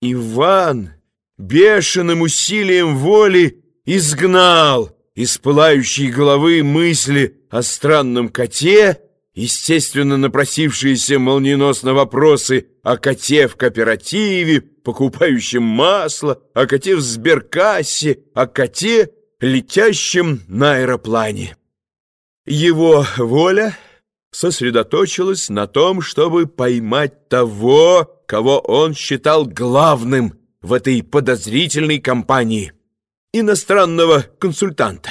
Иван бешеным усилием воли изгнал из пылающей головы мысли о странном коте, естественно, напросившиеся молниеносно вопросы о коте в кооперативе, покупающем масло, о коте в сберкассе, о коте, летящем на аэроплане. Его воля сосредоточилась на том, чтобы поймать того, кого он считал главным в этой подозрительной компании — иностранного консультанта.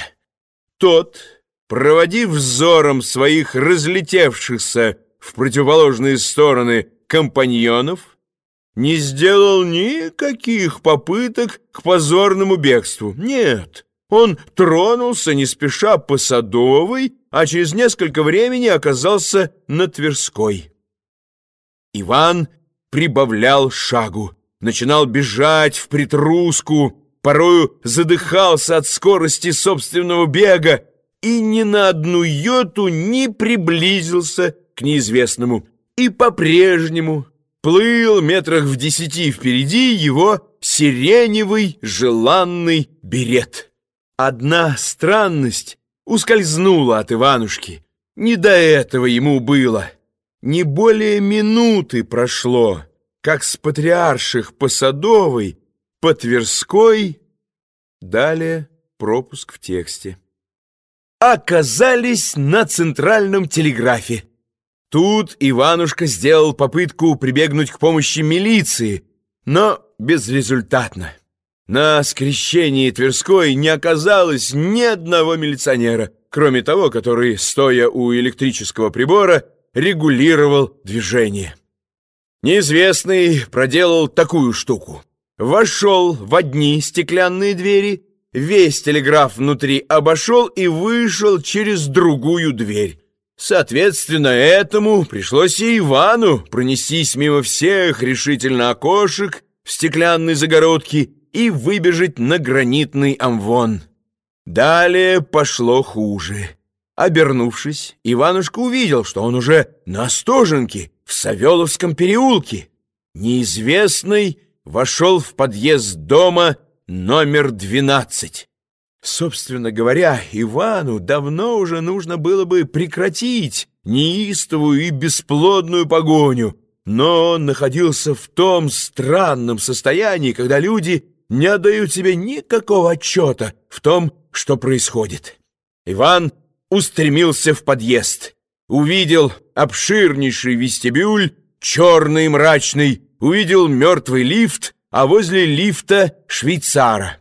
Тот, проводив взором своих разлетевшихся в противоположные стороны компаньонов, не сделал никаких попыток к позорному бегству. Нет, он тронулся не спеша по Садовой, а через несколько времени оказался на Тверской. Иван прибавлял шагу, начинал бежать в притруску, порою задыхался от скорости собственного бега и ни на одну йоту не приблизился к неизвестному. И по-прежнему плыл метрах в десяти впереди его сиреневый желанный берет. Одна странность ускользнула от Иванушки. Не до этого ему было. Не более минуты прошло, как с патриарших по Садовой, по Тверской, далее пропуск в тексте. Оказались на центральном телеграфе. Тут Иванушка сделал попытку прибегнуть к помощи милиции, но безрезультатно. На скрещении Тверской не оказалось ни одного милиционера, кроме того, который, стоя у электрического прибора, регулировал движение. Неизвестный проделал такую штуку. Вошел в одни стеклянные двери, весь телеграф внутри обошел и вышел через другую дверь. Соответственно, этому пришлось и Ивану пронестись мимо всех решительно окошек в стеклянной загородке и выбежать на гранитный амвон. Далее пошло хуже. Обернувшись, Иванушка увидел, что он уже на Стоженке, в Савеловском переулке. Неизвестный вошел в подъезд дома номер 12. Собственно говоря, Ивану давно уже нужно было бы прекратить неистовую и бесплодную погоню, но он находился в том странном состоянии, когда люди не отдают себе никакого отчета в том, что происходит. Иван устремился в подъезд. Увидел обширнейший вестибюль, черный и мрачный, увидел мертвый лифт, а возле лифта швейцара.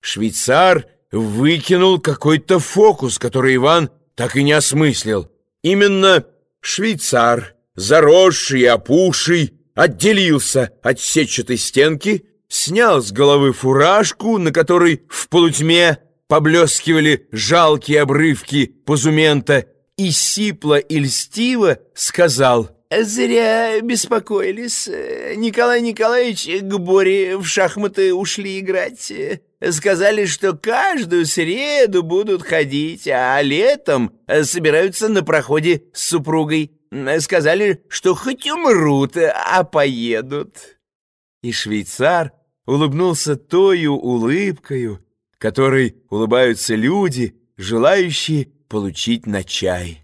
Швейцар выкинул какой-то фокус, который Иван так и не осмыслил. Именно швейцар, заросший и опухший, отделился от сетчатой стенки, снял с головы фуражку, на которой в полутьме поблескивали жалкие обрывки позумента, и сипло и льстиво сказал «Зря беспокоились. Николай Николаевич к Боре в шахматы ушли играть. Сказали, что каждую среду будут ходить, а летом собираются на проходе с супругой. Сказали, что хоть умрут, а поедут». И швейцар улыбнулся тою улыбкою, которой улыбаются люди, желающие получить на чай.